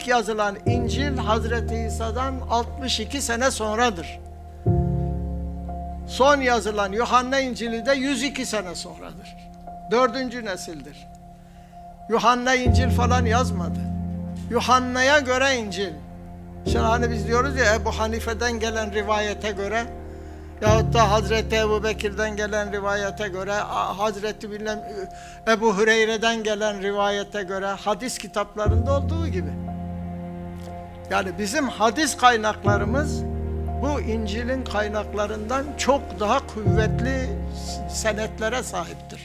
ilk yazılan İncil Hazreti İsa'dan 62 sene sonradır. Son yazılan Yuhanna İncil'i de 102 sene sonradır. Dördüncü nesildir. Yuhanna İncil falan yazmadı. Yuhanna'ya göre İncil. Şimdi hani biz diyoruz ya Ebu Hanife'den gelen rivayete göre yahut da Hazreti Ebu Bekir'den gelen rivayete göre Hazreti bilmem Ebu Hüreyre'den gelen rivayete göre hadis kitaplarında olduğu gibi. Yani bizim hadis kaynaklarımız bu İncil'in kaynaklarından çok daha kuvvetli senetlere sahiptir.